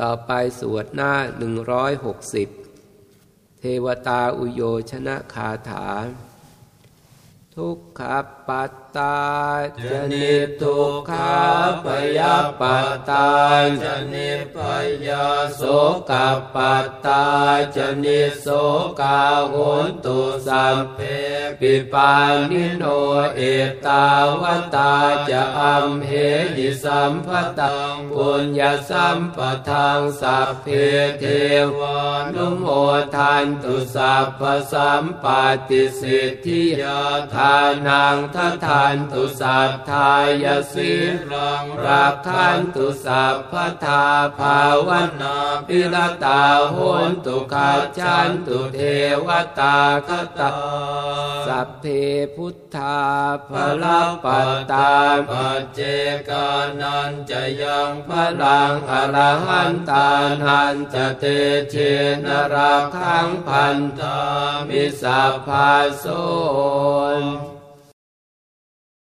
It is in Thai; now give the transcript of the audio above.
ต่อไปสวดหน้า 160 เทวตาอุโยชนะคาถา ทุกขปัตตาจนิทุกขาปยาปัตตาจนิปยาโสกปัตตาจนิโสกาโหนตุสัมเพปิปานิโนเอตาวตาจะอัมเหหิสัมพตังปุญญาสัมปทังสัพเพเทวานุโมทันตุสัพพสัมปติสิทธิยาานังทัทานตุสัทายสีรังรักขันตุสัพพทาภาวนาปิรตาโหนตุขาจันตุเทวตาคตาสัพเพพุทธาภลปัตตาปัจเจกานันจะยังพลังอรหันตานันจะเตเชนรักขังพันธามิสัพพาโส